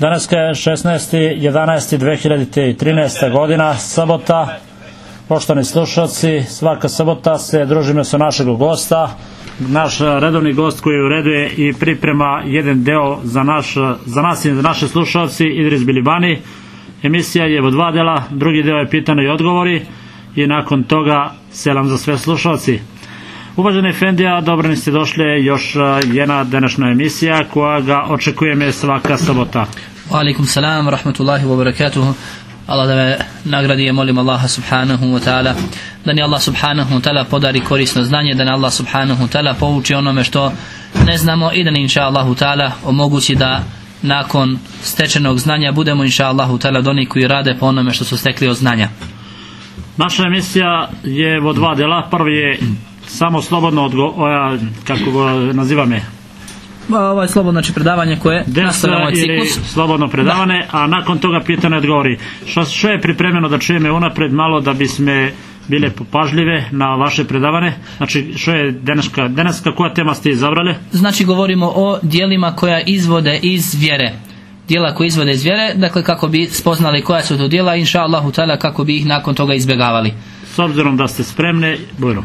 Danas je 16.11.2013. godina, sabota. Poštovani slušalci, svaka sabota se družimo sa našeg gosta. Naš redovni gost koji ureduje i priprema jedan deo za, naš, za nas i za naše slušalci Idris Bilibani. Emisija je u dva dela, drugi deo je pitanje i odgovori i nakon toga selam za sve slušalci. Uvaženi Fendija, dobro ste došli još jedna današnja emisija koja ga očekujeme svaka sabota. Wa alaikum salam rahmatullahi wa barakatuhu. Allah da me nagradi je molim Allaha subhanahu wa ta'ala da ni Allah subhanahu wa ta'ala podari korisno znanje da ni Allah subhanahu wa ta'ala pouči onome što ne znamo i da ni inša Allahu ta'ala omogući da nakon stečenog znanja budemo inša Allahu ta'ala doni koji rade po onome što su stekli od znanja. Naša emisija je u dva dela. Prvi je samo slobodno odgo, kako ga nazivam je, Ovo je slobodno znači predavanje koje nastavljamo ovaj ciklus. slobodno predavane, a nakon toga pitanje odgovori. Što, što je pripremljeno da čujeme unapred malo da bisme bile popažljive na vaše predavane? Znači, što je danaska, danaska koja tema ste izabrali? Znači govorimo o dijelima koja izvode iz vjere. Dijela koja izvode iz vjere, dakle kako bi spoznali koja su to dijela, inša Allahu kako bi ih nakon toga izbjegavali. S obzirom da ste spremne, bujrom.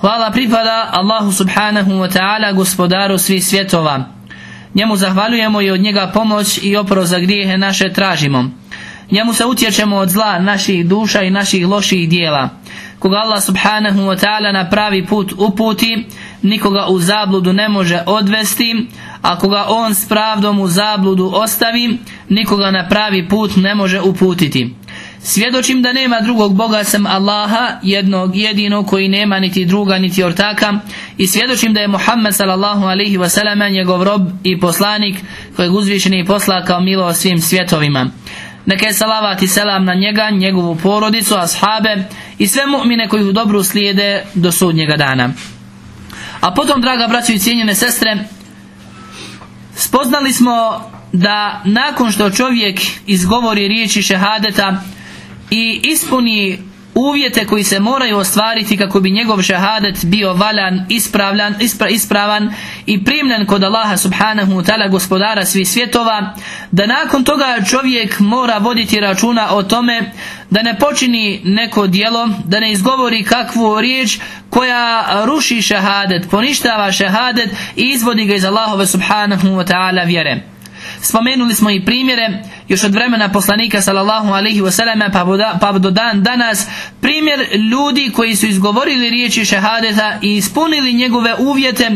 Hvala pripada Allahu subhanahu wa ta'ala gospodaru svih svjetova. Njemu zahvaljujemo i od njega pomoć i opro za grijehe naše tražimo. Njemu se utječemo od zla naših duša i naših loših dijela. Koga Allah subhanahu wa ta'ala na pravi put uputi, nikoga u zabludu ne može odvesti, a koga on s pravdom u zabludu ostavi, nikoga na pravi put ne može uputiti. Svjedočim da nema drugog Boga sam Allaha, jednog jedinog koji nema niti druga niti ortaka i svjedočim da je Muhammed sallallahu alaihi wasallam njegov rob i poslanik kojeg uzvišeni posla kao milo svim svjetovima. Neka je salavat i selam na njega, njegovu porodicu, ashabe i sve mu'mine koji u dobru slijede do sudnjega dana. A potom, draga braćo i cijenjene sestre, spoznali smo da nakon što čovjek izgovori riječi šehadeta i ispuni uvjete koji se moraju ostvariti kako bi njegov šehadet bio valjan, ispravljan, ispra, ispravan i primljen kod Allaha subhanahu wa ta'ala gospodara svih svjetova da nakon toga čovjek mora voditi računa o tome da ne počini neko dijelo, da ne izgovori kakvu riječ koja ruši šehadet, poništava šehadet i izvodi ga iz Allahove subhanahu wa ta'ala vjere. Spomenuli smo i primjere još od vremena poslanika sallallahu alaihi wasallam pa, pa do dan danas primjer ljudi koji su izgovorili riječi šehadeta i ispunili njegove uvjete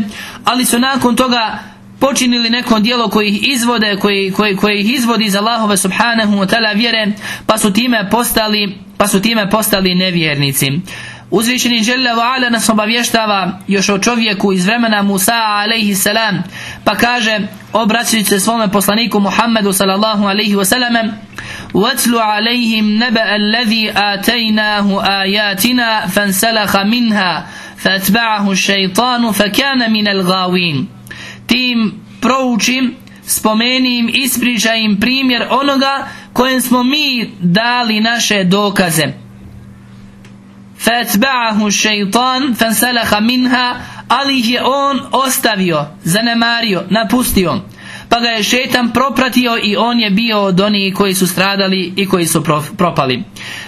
ali su nakon toga počinili neko djelo koji ih izvode koji, koji, koji ih izvodi iz Allahove subhanahu wa ta'ala vjere pa su time postali pa su time postali nevjernici. Uzvišeni Žele nas obavještava još o čovjeku iz vremena Musa alaihi salam pa kaže obraćajući se svome poslaniku Muhammedu sallallahu alaihi wasallam وَاتْلُ عَلَيْهِمْ نَبَأَ الَّذِي آتَيْنَاهُ آيَاتِنَا فَانْسَلَخَ مِنْهَا فَأَتْبَعَهُ الشَّيْطَانُ فَكَانَ مِنَ الْغَاوِينَ Tim proučim spomeni im, ispričaj im primjer onoga kojem smo mi dali naše dokaze. فَأَتْبَعَهُ الشَّيْطَانُ فَانْسَلَخَ مِنْهَا ali ih je on ostavio, zanemario, napustio. pa ga je šetan propratio i on je bio od onih koji su stradali i koji su propali.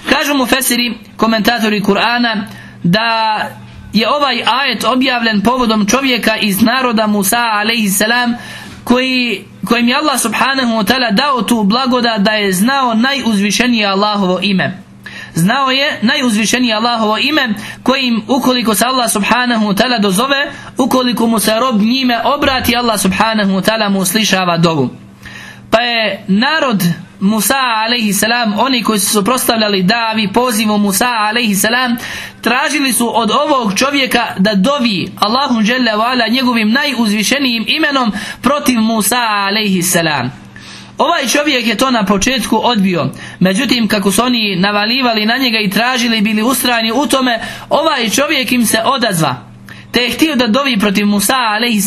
Kažu mu Fesiri, komentatori Kur'ana, da je ovaj ajet objavljen povodom čovjeka iz naroda Musa a.s. koji kojim je Allah subhanahu wa ta'ala dao tu blagoda da je znao najuzvišenije Allahovo ime. Znao je najuzvišenije Allahovo ime kojim ukoliko se Allah subhanahu wa ta'ala dozove, ukoliko mu se rob njime obrati, Allah subhanahu wa ta'ala mu slišava dovu. Pa je narod Musa salam oni koji su suprostavljali davi pozivu Musa salam tražili su od ovog čovjeka da dovi Allahu ala njegovim najuzvišenijim imenom protiv Musa salam Ovaj čovjek je to na početku odbio, međutim kako su oni navalivali na njega i tražili bili ustrajni u tome, ovaj čovjek im se odazva te je htio da dovi protiv Musa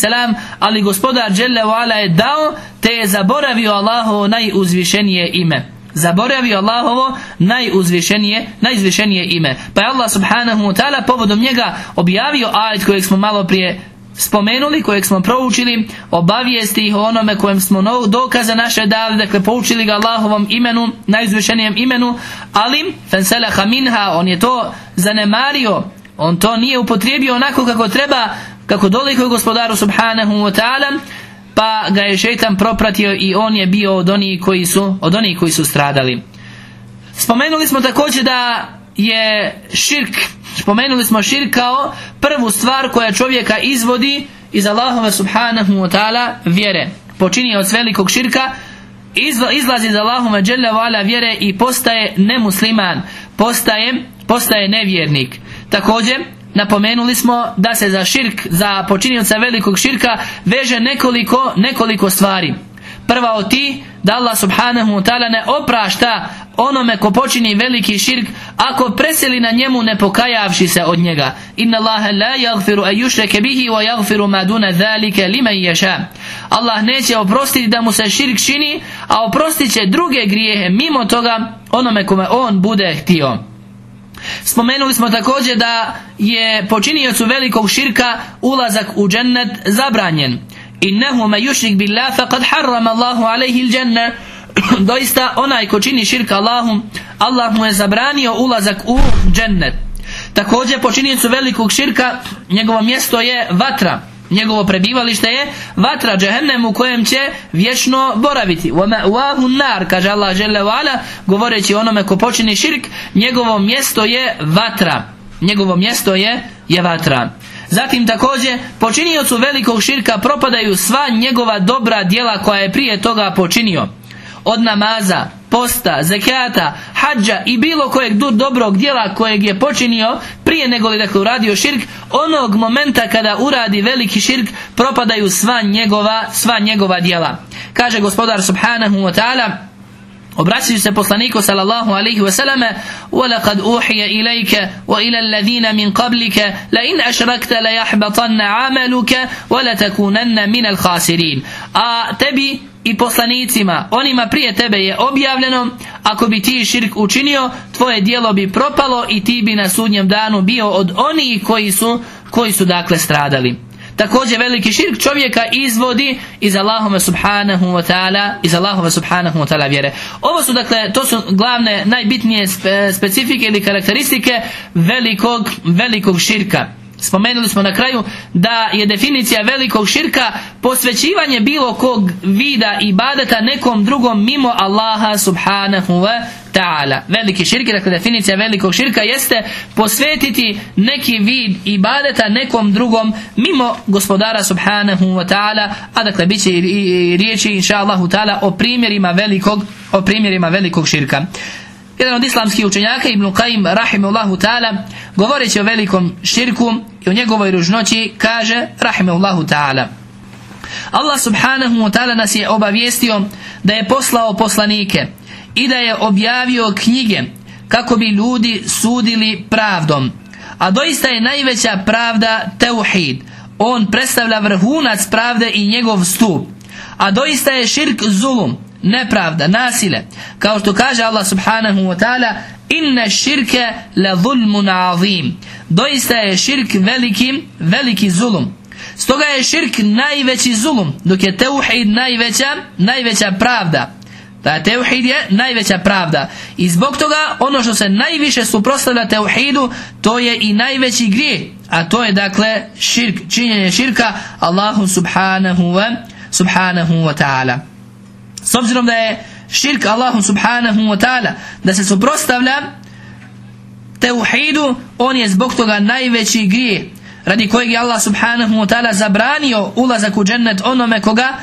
salam ali gospodar Ala je dao te je zaboravio Allahovo najuzvišenije ime zaboravio Allahovo najuzvišenije, najuzvišenije ime. Pa je Allah subhanahu wa ta'ala povodom njega objavio ajet kojeg smo malo prije spomenuli, kojeg smo proučili, obavijesti ih o onome kojem smo dokaze naše dali, dakle poučili ga Allahovom imenu, najuzvišenijem imenu, ali fenselaha minha, on je to zanemario on to nije upotrijebio onako kako treba, kako doliko gospodaru subhanahu wa ta'ala, pa ga je šeitan propratio i on je bio od onih koji su, od onih koji su stradali. Spomenuli smo također da je širk, spomenuli smo širk kao prvu stvar koja čovjeka izvodi iz Allahova subhanahu wa ta'ala vjere. Počinio od velikog širka, izlazi iz Allahuma dželle vjere i postaje nemusliman, postaje, postaje nevjernik. Također, napomenuli smo da se za širk, za počinioca velikog širka veže nekoliko, nekoliko stvari. Prva od ti da Allah subhanahu wa ta'ala ne oprašta onome ko počini veliki širk ako preseli na njemu ne pokajavši se od njega. Inna Allahe la yagfiru a yushreke bihi wa yagfiru ma duna dhalike liman yasha. Allah neće oprostiti da mu se širk čini, a oprostit će druge grijehe mimo toga onome kome on bude htio. Spomenuli smo također da je počiniocu velikog širka ulazak u džennet zabranjen. Innehu me yushrik billah faqad harrama Allahu alaihi il Doista onaj ko čini širka Allahu, Allah mu je zabranio ulazak u džennet. Također počiniocu velikog širka njegovo mjesto je vatra. Njegovo prebivalište je vatra džehennem u kojem će vječno boraviti. Wa nar, kaže Allah ala, govoreći onome ko počini širk, njegovo mjesto je vatra. Njegovo mjesto je je vatra. Zatim također počiniocu velikog širka propadaju sva njegova dobra djela koja je prije toga počinio. Od namaza, posta, zekata, hađa i bilo kojeg dobrog djela kojeg je počinio prije nego li dakle uradio širk, onog momenta kada uradi veliki širk propadaju sva njegova, sva njegova djela. Kaže gospodar subhanahu wa ta'ala Obraćaju se poslaniku sallallahu alaihi wa sallame وَلَقَدْ أُوحِيَ إِلَيْكَ وَإِلَى الَّذِينَ مِنْ قَبْلِكَ لَإِنْ أَشْرَكْتَ لَيَحْبَطَنَّ عَمَلُكَ وَلَتَكُونَنَّ مِنَ الْخَاسِرِينَ A tebi i poslanicima, onima prije tebe je objavljeno, ako bi ti širk učinio, tvoje dijelo bi propalo i ti bi na sudnjem danu bio od onih koji su, koji su dakle stradali. Također veliki širk čovjeka izvodi iz Allahuma subhanahu wa ta'ala iz Allahuma subhanahu wa ta'ala vjere. Ovo su dakle, to su glavne najbitnije specifike ili karakteristike velikog, velikog širka. Spomenuli smo na kraju da je definicija velikog širka posvećivanje bilo kog vida i nekom drugom mimo Allaha subhanahu wa ta'ala. Veliki širk, dakle definicija velikog širka jeste posvetiti neki vid i badeta nekom drugom mimo gospodara subhanahu wa ta'ala, a dakle bit će i riječi inša Allahu ta'ala o primjerima velikog, o primjerima velikog širka. Jedan od islamskih učenjaka Ibn Qaim rahimahullahu ta'ala govoreći o velikom širku i o njegovoj ružnoći kaže rahimahullahu ta'ala Allah subhanahu wa ta'ala nas je obavijestio da je poslao poslanike i da je objavio knjige kako bi ljudi sudili pravdom. A doista je najveća pravda teuhid. On predstavlja vrhunac pravde i njegov stup. A doista je širk zulum nepravda, nasile. Kao što kaže Allah subhanahu wa ta'ala Inne širke la zulmun azim. Doista je širk veliki, veliki zulum. Stoga je širk najveći zulum, dok je teuhid najveća, najveća pravda. Da teuhid je najveća pravda. I zbog toga ono što se najviše suprotstavlja teuhidu, to je i najveći grijeh. A to je dakle širk, činjenje širka Allahu subhanahu wa, subhanahu wa ta'ala. S obzirom da je širk Allahu subhanahu wa ta'ala, da se suprotstavlja teuhidu, on je zbog toga najveći grijeh radi kojeg je Allah subhanahu wa ta'ala zabranio ulazak u džennet onome koga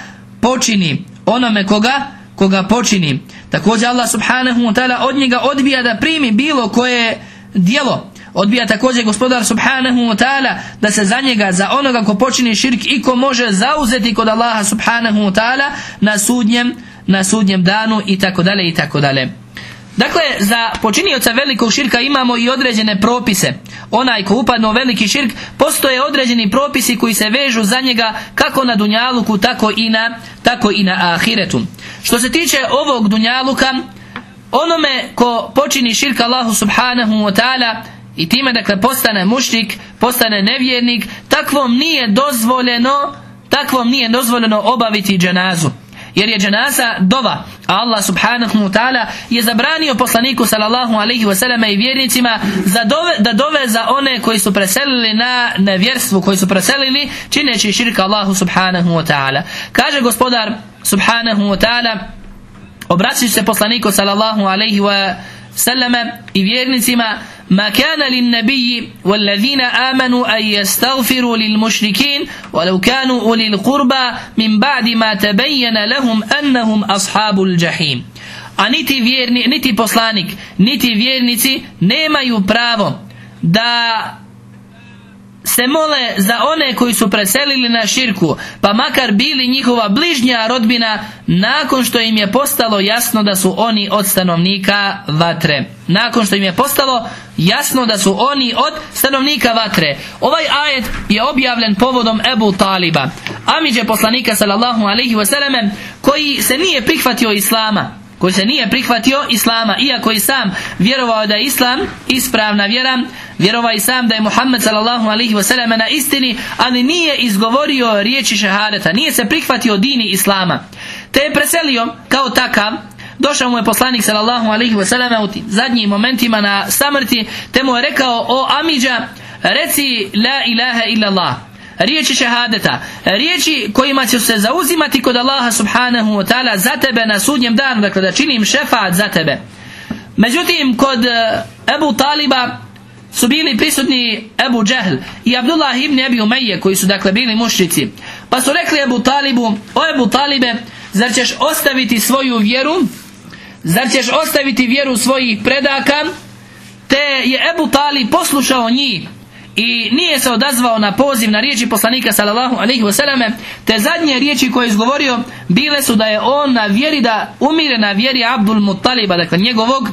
počini onome koga koga počini također Allah subhanahu wa ta'ala od njega odbija da primi bilo koje dijelo odbija također gospodar subhanahu wa ta'ala da se za njega, za onoga ko počini širk i ko može zauzeti kod Allaha subhanahu wa ta'ala na sudnjem, na sudnjem danu i tako dalje i tako dalje. Dakle, za počinioca velikog širka imamo i određene propise. Onaj ko upadne u veliki širk, postoje određeni propisi koji se vežu za njega kako na dunjaluku, tako i na, tako i na ahiretu. Što se tiče ovog dunjaluka, onome ko počini širk Allahu subhanahu wa ta'ala i time dakle postane muštik, postane nevjernik, takvom nije dozvoljeno takvom nije dozvoljeno obaviti dženazu jer je dženaza dova. A Allah subhanahu wa ta'ala je zabranio poslaniku sallallahu alaihi wasallam i vjernicima za dove, da dove za one koji su preselili na nevjerstvu koji su preselili čineći širka Allahu subhanahu wa ta'ala. Kaže gospodar subhanahu wa ta'ala obraćajući se poslaniku sallallahu alaihi wa وسلم i vjernicima ma kana lin nabiji wallazina amanu an yastaghfiru lil mushrikin walau kanu ulil qurba min ba'di ma tabayyana lahum annahum ashabul jahim a niti vjerni niti poslanik niti vjernici nemaju pravo da se mole za one koji su preselili na širku, pa makar bili njihova bližnja rodbina, nakon što im je postalo jasno da su oni od stanovnika vatre. Nakon što im je postalo jasno da su oni od stanovnika vatre. Ovaj ajet je objavljen povodom Ebu Taliba, Amidže poslanika sallallahu alaihi wasallam, koji se nije prihvatio Islama koji se nije prihvatio Islama, iako i sam vjerovao da je Islam ispravna vjera, vjerovao i sam da je Muhammed sallallahu alaihi wasallam na istini, ali nije izgovorio riječi šehadeta, nije se prihvatio dini Islama. Te je preselio kao takav, došao mu je poslanik sallallahu alaihi wasallam u zadnjim momentima na samrti, te mu je rekao, o Amidža, reci la ilaha illallah riječi šehadeta, riječi kojima će se zauzimati kod Allaha subhanahu wa ta'ala za tebe na sudnjem danu, dakle da činim šefat za tebe. Međutim, kod e, Ebu Taliba su bili prisutni Ebu Džehl i Abdullah ibn Ebi Umeje koji su dakle bili mušrici. Pa su rekli Ebu Talibu, o Ebu Talibe, zar ćeš ostaviti svoju vjeru, zar ćeš ostaviti vjeru svojih predaka, te je Ebu Talib poslušao njih i nije se odazvao na poziv na riječi poslanika sallallahu alejhi ve te zadnje riječi koje je izgovorio bile su da je on na vjeri da umire na vjeri Abdul Muttaliba dakle njegovog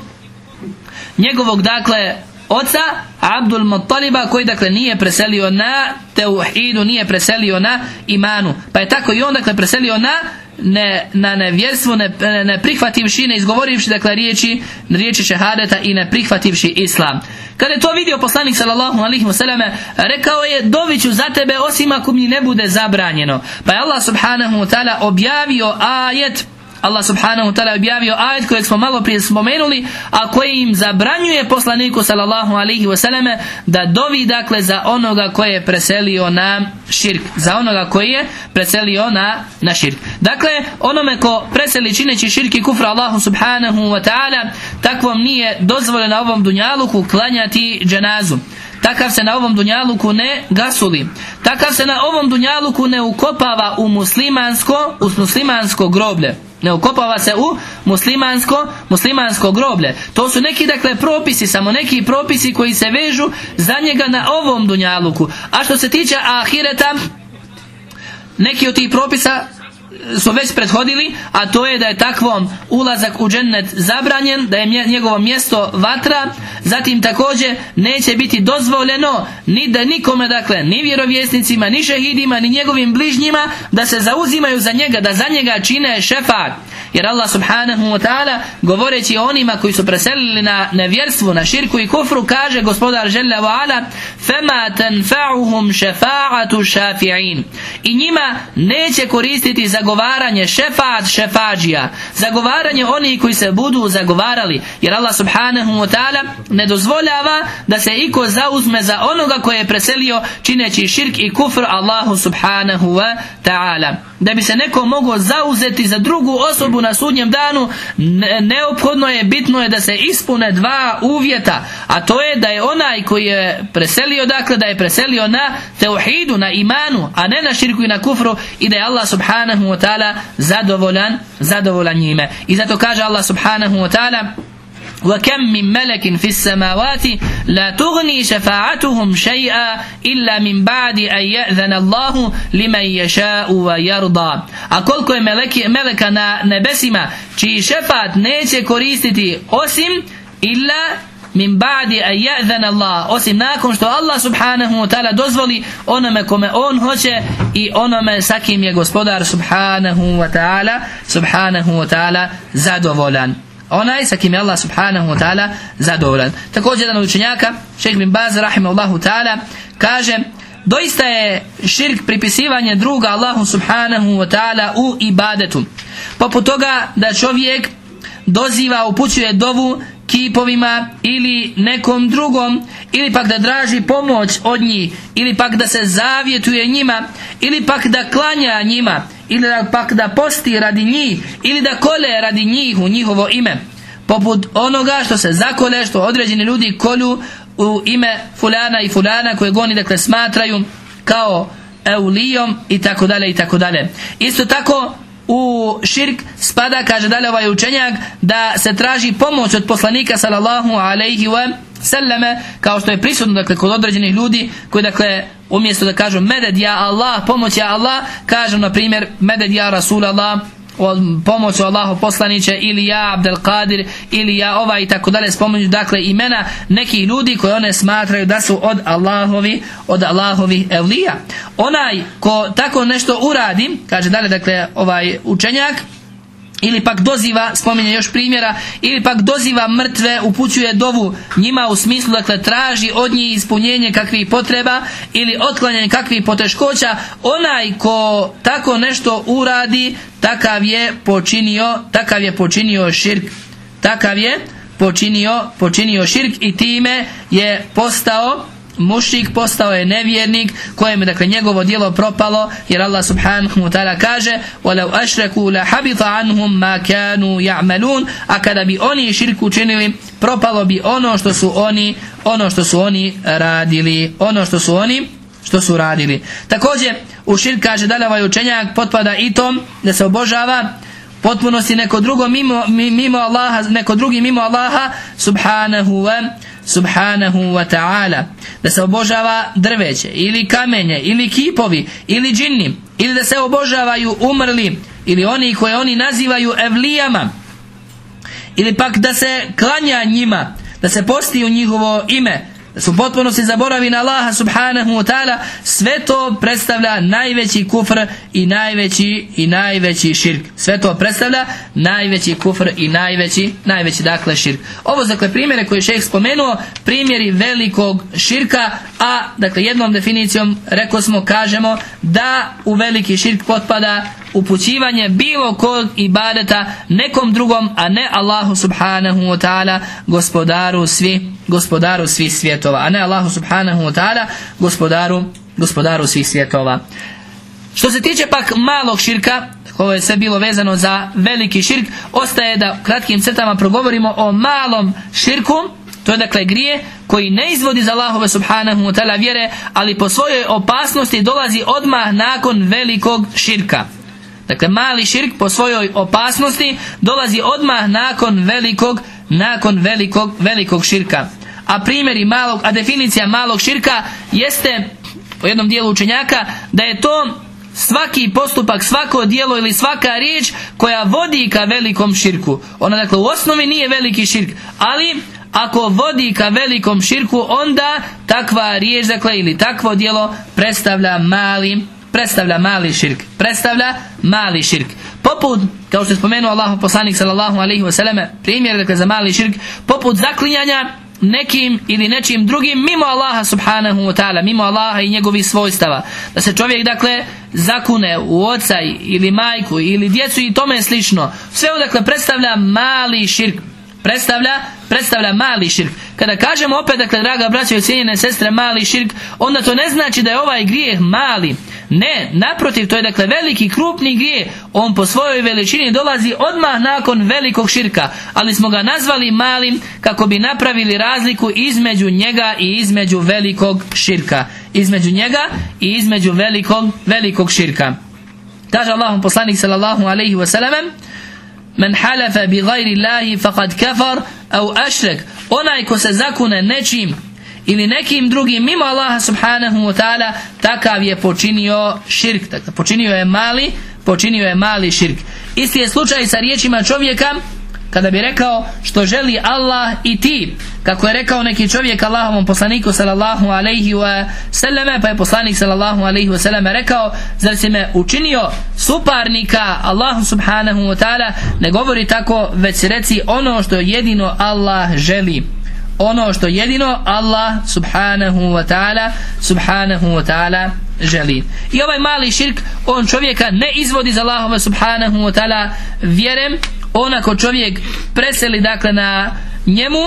njegovog dakle oca Abdul Muttaliba koji dakle nije preselio na teuhidu, nije preselio na imanu. Pa je tako i on dakle preselio na ne, na nevjerstvo, ne, ne prihvativši, ne izgovorivši dakle riječi, riječi šehadeta i ne prihvativši islam. Kada je to vidio poslanik sallallahu alaihi wasallam, rekao je doviću za tebe osim ako mi ne bude zabranjeno. Pa je Allah subhanahu wa ta'ala objavio ajet Allah subhanahu wa ta'ala objavio ajet kojeg smo malo prije spomenuli, a koji im zabranjuje poslaniku sallallahu alaihi wasallam da dovi dakle za onoga koji je preselio na širk. Za onoga koji je preselio na, na širk. Dakle, onome ko preseli čineći širk i kufra Allahu subhanahu wa ta'ala, takvom nije dozvoljeno na ovom dunjaluku klanjati dženazu. Takav se na ovom dunjaluku ne gasuli. Takav se na ovom dunjaluku ne ukopava u muslimansko, u muslimansko groblje. Ne ukopava se u muslimansko, muslimansko groblje. To su neki dakle propisi, samo neki propisi koji se vežu za njega na ovom dunjaluku. A što se tiče ahireta, neki od tih propisa su već prethodili, a to je da je takvom ulazak u džennet zabranjen, da je njegovo mjesto vatra, zatim također neće biti dozvoljeno ni da nikome, dakle, ni vjerovjesnicima, ni šehidima, ni njegovim bližnjima, da se zauzimaju za njega, da za njega čine šefat. Jer Allah subhanahu wa ta'ala govoreći onima koji su preselili na nevjerstvu, na širku i kufru kaže gospodar žele wa ala fema tanfa'uhum šefa'atu šafi'in i njima neće koristiti zagovaranje šefat šefađija zagovaranje onih koji se budu zagovarali. Jer Allah subhanahu wa ta'ala ne dozvoljava da se iko zauzme za onoga koje je preselio čineći širk i kufr Allahu subhanahu wa ta'ala. Da bi se neko mogao zauzeti za drugu osobu na sudnjem danu neophodno je, bitno je da se ispune dva uvjeta a to je da je onaj koji je preselio dakle da je preselio na teuhidu, na imanu a ne na širku i na kufru i da je Allah subhanahu wa ta'ala zadovoljan zadovoljan njime i zato kaže Allah subhanahu wa ta'ala وكم من ملك في السماوات لا تغني شفاعتهم شيئا إلا من بعد أن يأذن الله لمن يشاء ويرضى a koliko je meleki, meleka na nebesima čiji šefat neće koristiti osim illa min ba'di an ya'zana Allah osim nakon što Allah subhanahu wa ta'ala dozvoli onome kome on hoće i onome sa kim je gospodar subhanahu wa ta'ala subhanahu wa ta'ala zadovoljan onaj sa kim je Allah subhanahu wa ta'ala zadovoljan. Također jedan od učenjaka, šeik bin Baz, rahimahullahu ta'ala, kaže doista je širk pripisivanje druga Allahu subhanahu wa ta'ala u ibadetu. Poput toga da čovjek doziva, upućuje dovu kipovima ili nekom drugom ili pak da draži pomoć od njih ili pak da se zavjetuje njima ili pak da klanja njima ili da pak da posti radi njih ili da kole radi njih u njihovo ime. Poput onoga što se zakole što određeni ljudi kolju u ime fulana i fulana koje goni dakle smatraju kao eulijom i tako dalje i tako dalje. Isto tako u širk spada, kaže dalje ovaj učenjak, da se traži pomoć od poslanika sallallahu alaihi wa sallame, kao što je prisutno dakle, kod određenih ljudi koji dakle umjesto da kažu meded ja Allah, pomoć ja Allah, kažu na primjer meded ja Rasul Allah, pomoću Allahu poslaniće ili ja Abdel Qadir ili ja ova i tako dalje spominju dakle imena nekih ljudi koje one smatraju da su od Allahovi od Allahovi evlija. Onaj ko tako nešto uradi kaže dalje dakle ovaj učenjak ili pak doziva, spominje još primjera, ili pak doziva mrtve, upućuje dovu njima u smislu, dakle traži od njih ispunjenje kakvih potreba ili otklanjanje kakvih poteškoća, onaj ko tako nešto uradi, takav je počinio, takav je počinio širk, takav je počinio, počinio širk i time je postao mušik postao je nevjernik kojem je dakle njegovo djelo propalo jer Allah subhanahu wa ta'ala kaže وَلَوْ أَشْرَكُوا لَحَبِطَ عَنْهُمْ مَا كَانُوا يَعْمَلُونَ a kada bi oni širk učinili propalo bi ono što su oni ono što su oni radili ono što su oni što su radili. Također u širk kaže dalje ovaj učenjak potpada i tom da se obožava potpunosti neko drugo mimo, mimo Allaha neko drugi mimo Allaha subhanahu wa subhanahu wa ta'ala da se obožava drveće ili kamenje ili kipovi ili džinni ili da se obožavaju umrli ili oni koje oni nazivaju evlijama ili pak da se klanja njima da se posti u njihovo ime da se zaboravi na Allaha subhanahu wa ta'ala sve to predstavlja najveći kufr i najveći i najveći širk. Sve to predstavlja najveći kufr i najveći najveći dakle širk. Ovo dakle primjere koje je spomenuo primjeri velikog širka a dakle jednom definicijom rekao smo kažemo da u veliki širk potpada upućivanje bilo kod ibadeta nekom drugom, a ne Allahu subhanahu wa ta'ala gospodaru svi gospodaru svih svjetova, a ne Allahu subhanahu wa ta'ala gospodaru, gospodaru svih svjetova. Što se tiče pak malog širka, ovo je sve bilo vezano za veliki širk, ostaje da kratkim crtama progovorimo o malom širku, to je dakle grije koji ne izvodi za Allahove subhanahu wa ta'ala vjere, ali po svojoj opasnosti dolazi odmah nakon velikog širka. Dakle, mali širk po svojoj opasnosti dolazi odmah nakon velikog, nakon velikog, velikog širka. A primjeri malog, a definicija malog širka jeste u jednom dijelu učenjaka da je to svaki postupak, svako dijelo ili svaka riječ koja vodi ka velikom širku. Ona dakle u osnovi nije veliki širk, ali ako vodi ka velikom širku, onda takva riječ dakle ili takvo dijelo predstavlja mali predstavlja mali širk. Predstavlja mali širk. Po poput kao što je spomenuo Allahu poslanik sallallahu alaihi wasallam primjer dakle za mali širk poput zaklinjanja nekim ili nečim drugim mimo Allaha subhanahu wa ta'ala mimo Allaha i njegovih svojstava da se čovjek dakle zakune u oca ili majku ili djecu i tome slično sve ovo dakle predstavlja mali širk predstavlja, predstavlja mali širk. Kada kažemo opet, dakle, draga braća i cijenjene sestre, mali širk, onda to ne znači da je ovaj grijeh mali. Ne, naprotiv, to je dakle veliki, krupni grijeh. On po svojoj veličini dolazi odmah nakon velikog širka, ali smo ga nazvali malim kako bi napravili razliku između njega i između velikog širka. Između njega i između velikog, velikog širka. Kaže Allahum poslanik sallallahu alaihi wa sallam, Men halafa bi gajri Allahi faqad kafar au ašrek. Onaj ko se zakune nečim ili nekim drugim mimo Allaha subhanahu wa ta'ala takav je počinio širk. Dakle, počinio je mali, počinio je mali širk. Isti je slučaj sa riječima čovjeka kada bi rekao što želi Allah i ti kako je rekao neki čovjek Allahovom poslaniku sallallahu alaihi wa sallame pa je poslanik sallallahu alaihi wa sallame rekao zar si me učinio suparnika Allahu subhanahu wa ta'ala ne govori tako već reci ono što jedino Allah želi ono što jedino Allah subhanahu wa ta'ala subhanahu wa ta'ala želi. I ovaj mali širk on čovjeka ne izvodi za Allahova subhanahu wa ta'ala vjerem onako čovjek preseli dakle na njemu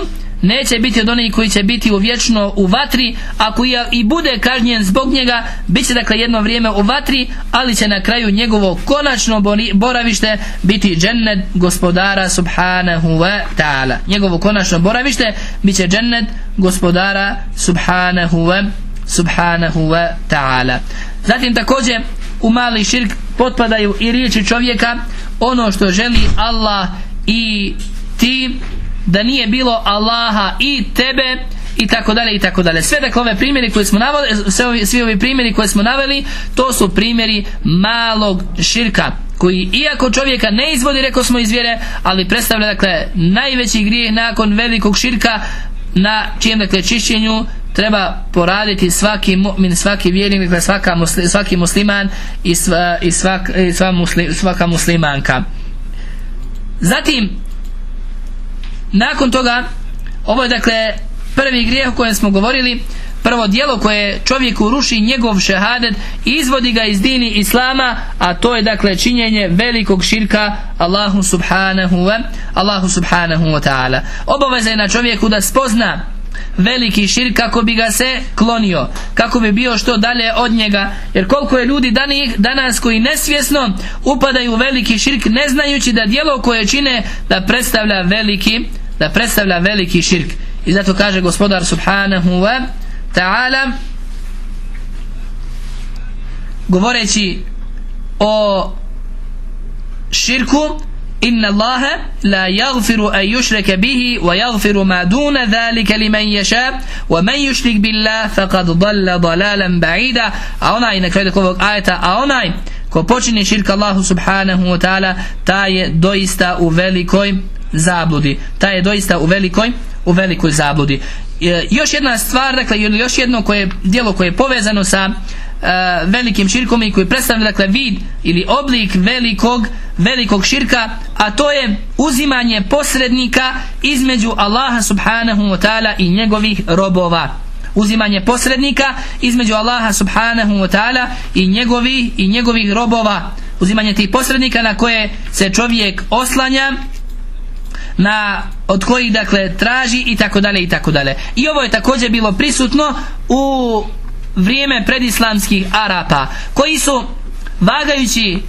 neće biti od onih koji će biti uvječno u vatri. Ako i bude kažnjen zbog njega bit će dakle jedno vrijeme u vatri ali će na kraju njegovo konačno boravište biti džennet gospodara subhanahu wa ta'ala. Njegovo konačno boravište bit će džennet gospodara subhanahu wa subhanahu wa ta'ala. Zatim također u mali širk potpadaju i riječi čovjeka ono što želi Allah i ti da nije bilo Allaha i tebe i tako dalje i tako dalje. Sve dakle ove primjeri koje smo naveli, sve svi ovi primjeri koje smo naveli, to su primjeri malog širka koji iako čovjeka ne izvodi, rekao smo iz vjere, ali predstavlja dakle najveći grijeh nakon velikog širka na čijem dakle čišćenju treba poraditi svaki mu'min, svaki vjernik, svaka musli, svaki musliman i, sva, i, svak, i sva musli, svaka muslimanka. Zatim, nakon toga, ovo je dakle prvi grijeh o kojem smo govorili, prvo dijelo koje čovjeku ruši njegov šehadet i izvodi ga iz dini Islama, a to je dakle činjenje velikog širka Allahu subhanahu wa, Allahu subhanahu wa ta'ala. Obaveza je na čovjeku da spozna veliki širk kako bi ga se klonio kako bi bio što dalje od njega. Jer koliko je ljudi danas koji nesvjesno upadaju u veliki širk ne znajući da djelo koje čine da predstavlja veliki da predstavlja veliki širk. I zato kaže gospodar subhanahu wa ta'ala govoreći o širku إن الله لا يغفر أن يشرك به ويغفر ما دون ذلك لمن يشاء ومن يشرك بالله فقد ضل ضلالا بعيدا a onaj na kraju ovog ajeta a onaj ko počini širk Allahu subhanahu wa ta'ala ta je doista u velikoj zabludi ta je doista u velikoj u velikoj zabludi e, još jedna stvar dakle još jedno koje, djelo koje je povezano sa uh, velikim širkom i koji predstavlja dakle vid ili oblik velikog velikog širka a to je uzimanje posrednika između Allaha subhanahu wa ta'ala i njegovih robova. Uzimanje posrednika između Allaha subhanahu wa ta'ala i njegovih i njegovih robova. Uzimanje tih posrednika na koje se čovjek oslanja na od kojih dakle traži i tako dalje i tako dalje. I ovo je također bilo prisutno u vrijeme predislamskih Arapa koji su vagajući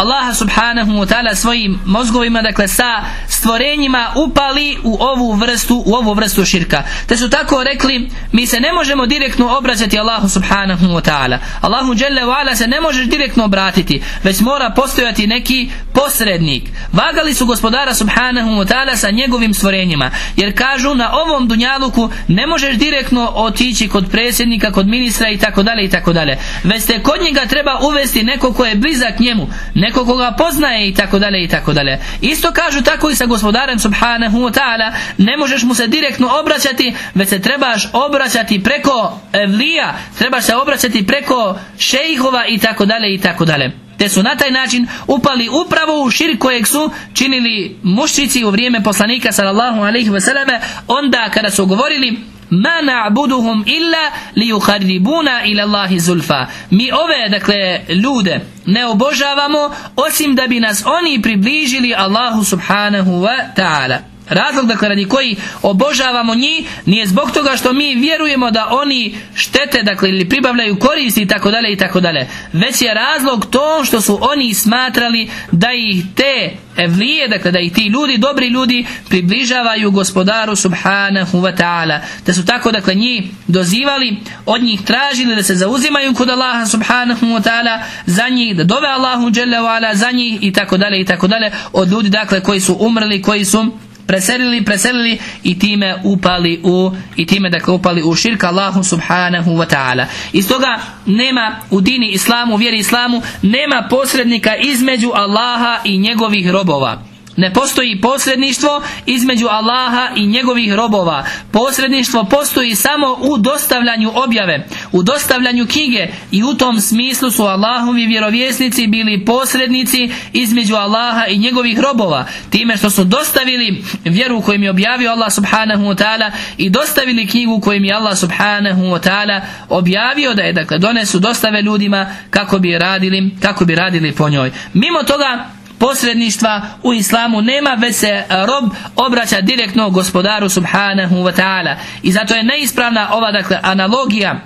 Allaha subhanahu wa ta'ala svojim mozgovima dakle sa stvorenjima upali u ovu vrstu u ovu vrstu širka. Te su tako rekli mi se ne možemo direktno obraćati Allahu subhanahu wa ta'ala. Allahu dželle wa se ne možeš direktno obratiti već mora postojati neki posrednik. Vagali su gospodara subhanahu wa ta'ala sa njegovim stvorenjima jer kažu na ovom dunjaluku ne možeš direktno otići kod predsjednika kod ministra i tako dalje i tako dalje. Već te kod njega treba uvesti neko ko je blizak njemu neko koga poznaje i tako dalje i tako dalje. Isto kažu tako i sa gospodarem subhanahu wa ta'ala. Ne možeš mu se direktno obraćati već se trebaš obraćati preko evlija trebaš se obraćati preko šejhova i tako dalje i tako dalje. Te su na taj način upali upravo u širk kojeg su činili muščici u vrijeme poslanika sallallahu alaihi wasallam onda kada su govorili ma na'buduhum illa li yuharribuna ila Allahi zulfa. Mi ove, dakle, ljude ne obožavamo osim da bi nas oni približili Allahu subhanahu wa ta'ala. Razlog dakle radi koji obožavamo njih nije zbog toga što mi vjerujemo da oni štete dakle ili pribavljaju koristi i tako dalje i tako dalje. Već je razlog to što su oni smatrali da ih te evlije, dakle da ih ti ljudi, dobri ljudi približavaju gospodaru subhanahu wa ta'ala. Da su tako dakle njih dozivali, od njih tražili da se zauzimaju kod Allaha subhanahu wa ta'ala za njih, da dove Allahu ala za njih i tako dalje i tako dalje od ljudi dakle koji su umrli, koji su preselili, preselili i time upali u i time dakle upali u širka Allahu subhanahu wa ta'ala. I stoga nema u dini islamu, vjeri islamu, nema posrednika između Allaha i njegovih robova. Ne postoji posredništvo između Allaha i njegovih robova. Posredništvo postoji samo u dostavljanju objave, u dostavljanju knjige i u tom smislu su Allahovi vjerovjesnici bili posrednici između Allaha i njegovih robova. Time što su dostavili vjeru koju je objavio Allah subhanahu wa ta'ala i dostavili knjigu koju je Allah subhanahu wa ta'ala objavio da je dakle donesu dostave ljudima kako bi radili, kako bi radili po njoj. Mimo toga posredništva u islamu. Nema već se rob obraća direktno gospodaru subhanahu wa ta'ala. I zato je neispravna ova dakle analogija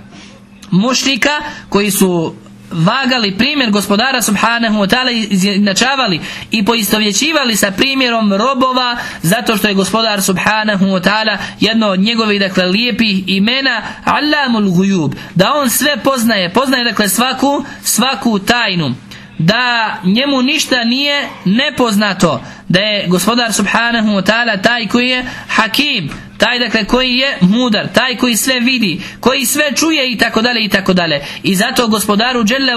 mušrika koji su vagali primjer gospodara subhanahu wa ta'ala izjednačavali i poistovjećivali sa primjerom robova zato što je gospodar subhanahu wa ta'ala jedno od njegovih dakle lijepih imena Allamul Gujub da on sve poznaje. Poznaje dakle svaku svaku tajnu da njemu ništa nije nepoznato da je gospodar subhanahu wa ta'ala taj koji je hakim taj dakle koji je mudar taj koji sve vidi koji sve čuje i tako dalje i tako dalje. I zato gospodaru dželle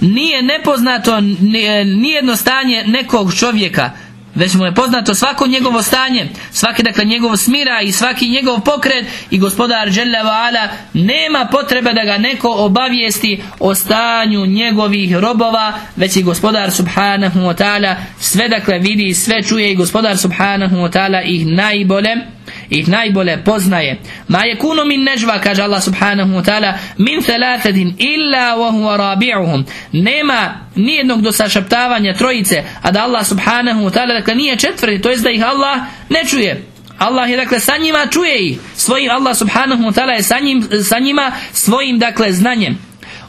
nije nepoznato nijedno stanje nekog čovjeka već mu je poznato svako njegovo stanje, svaki dakle njegov smira i svaki njegov pokret i gospodar Ala nema potrebe da ga neko obavijesti o stanju njegovih robova, već i gospodar subhanahu wa ta'ala sve dakle vidi i sve čuje i gospodar subhanahu wa ta'ala ih najbolje ih najbolje poznaje. Ma je kunu min nežva, kaže Allah subhanahu wa ta'ala, min thalathatin illa wa huwa rabi'uhum. Nema nijednog dosašaptavanja trojice, a da Allah subhanahu wa ta'ala, dakle nije četvrti, to jest da ih Allah ne čuje. Allah je dakle sa njima čuje ih. Svojim Allah subhanahu wa ta'ala je sa, njim, sa njima svojim dakle znanjem.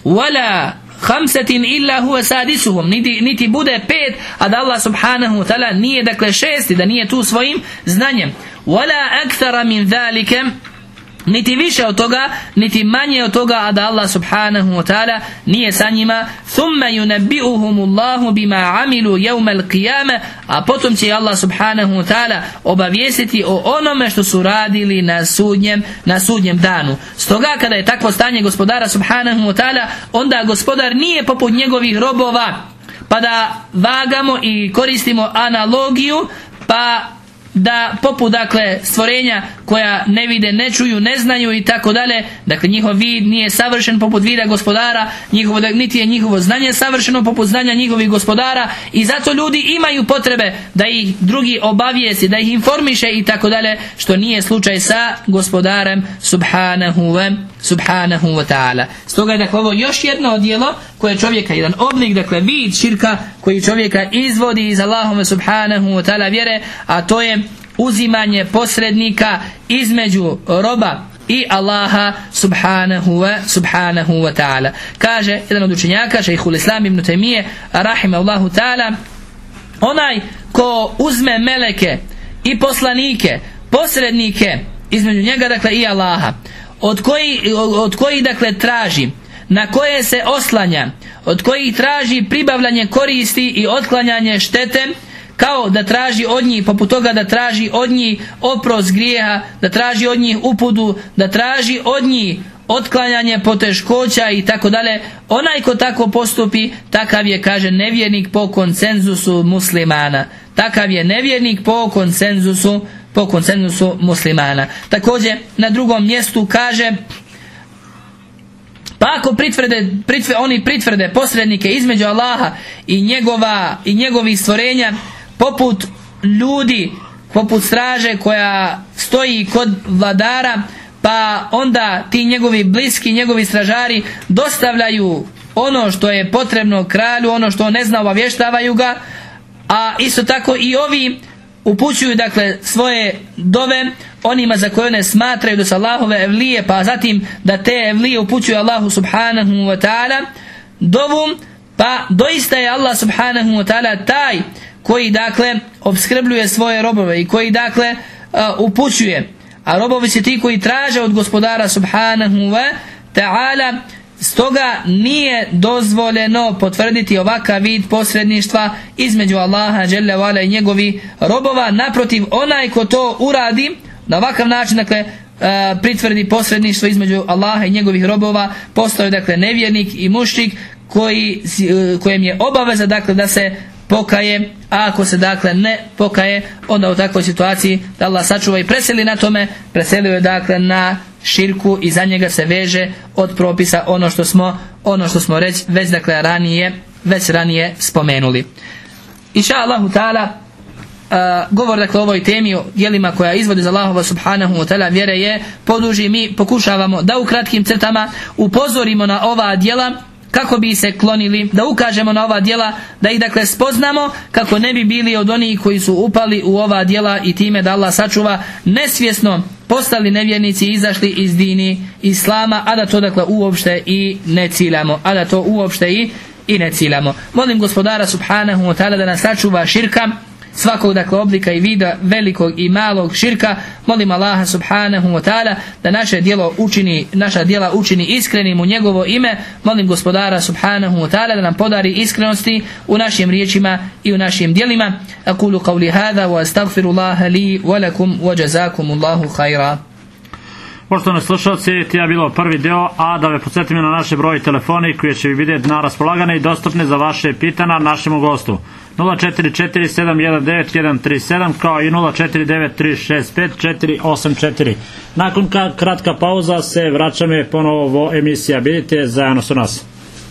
Wala hamsetin illa huwa sadisuhum niti, niti bude pet a da Allah subhanahu wa ta'ala nije dakle šesti da nije tu svojim znanjem wala akthara min zalika niti više od toga, niti manje od toga, a da Allah subhanahu wa ta'ala nije sa njima. Thumma yunabbi'uhum Allahu bima amilu yawm al-qiyamah, a potom će Allah subhanahu wa ta'ala obavijestiti o onome što su radili na sudnjem, na sudnjem danu. Stoga kada je takvo stanje gospodara subhanahu wa ta'ala, onda gospodar nije poput njegovih robova, pa da vagamo i koristimo analogiju, pa da poput dakle stvorenja koja ne vide, ne čuju, ne znaju i tako dalje, dakle njihov vid nije savršen poput vida gospodara, njihovo, niti je njihovo znanje savršeno poput znanja njihovih gospodara i zato ljudi imaju potrebe da ih drugi obavijesti, da ih informiše i tako dalje, što nije slučaj sa gospodarem subhanahu wa, subhanahu wa ta'ala. Stoga je dakle ovo još jedno djelo koje čovjeka, jedan oblik, dakle vid širka koji čovjeka izvodi iz Allahove subhanahu wa ta'ala vjere, a to je uzimanje posrednika između roba i Allaha subhanahu wa, subhanahu wa ta'ala. Kaže jedan od učenjaka, šehhul islam ibn Taymije, rahimahullahu ta'ala, onaj ko uzme meleke i poslanike, posrednike između njega, dakle i Allaha, od koji, od koji dakle traži na koje se oslanja, od kojih traži pribavljanje koristi i otklanjanje štete, kao da traži od njih, poput toga da traži od njih oprost grijeha, da traži od njih upudu, da traži od njih otklanjanje poteškoća i tako dalje. Onaj ko tako postupi, takav je, kaže, nevjernik po konsenzusu muslimana. Takav je nevjernik po konsenzusu po konsenzusu muslimana. Također, na drugom mjestu kaže Pa ako pritvrde, pritve, oni pritvrde posrednike između Allaha i njegova i njegovih stvorenja poput ljudi, poput straže koja stoji kod vladara, pa onda ti njegovi bliski, njegovi stražari dostavljaju ono što je potrebno kralju, ono što on ne zna, obavještavaju ga, a isto tako i ovi upućuju dakle svoje dove onima za koje one smatraju da su Allahove evlije pa zatim da te evlije upućuju Allahu subhanahu wa ta'ala dovu pa doista je Allah subhanahu wa ta'ala taj koji dakle obskrbljuje svoje robove i koji dakle upućuje a robovi su ti koji traže od gospodara subhanahu wa ta'ala Stoga nije dozvoljeno potvrditi ovakav vid posredništva između Allaha dželle i njegovi robova. Naprotiv, onaj ko to uradi na ovakav način, dakle, e, pritvrdi posredništvo između Allaha i njegovih robova, postoje dakle nevjernik i mušrik koji, e, kojem je obaveza dakle da se pokaje, a ako se dakle ne pokaje, onda u takvoj situaciji da Allah sačuva i preseli na tome, preselio je dakle na širku i za njega se veže od propisa ono što smo, ono što smo već dakle ranije, već ranije spomenuli. Inša Allahu ta'ala, Uh, govor dakle o ovoj temi o djelima koja izvodi za Allahova subhanahu wa ta'ala vjere je poduži mi pokušavamo da u kratkim crtama upozorimo na ova djela kako bi se klonili, da ukažemo na ova djela, da ih dakle spoznamo kako ne bi bili od onih koji su upali u ova djela i time da Allah sačuva nesvjesno postali nevjernici izašli iz dini Islama, a da to dakle uopšte i ne ciljamo, a da to uopšte i, i ne ciljamo. Molim gospodara subhanahu wa ta'ala da nas sačuva širka, svakog dakle oblika i vida velikog i malog širka molim Allaha subhanahu wa ta'ala da naše djelo učini naša djela učini iskrenim u njegovo ime. Molim gospodara subhanahu wa ta'ala da nam podari iskrenosti u našim riječima i u našim djelima. Aqulu qawli hadha wa astaghfirullaha li wa lakum wa jazakumullahu khaira Poštovani slušalci, ti je bilo prvi deo, a da ve podsjetim na naše broje telefoni koji će vidjeti na raspolagane i dostupne za vaše pitana našemu gostu. 044719 kao i 049365 Nakon kratka pauza se vraćame ponovo emisija. Vidite zajedno su nas.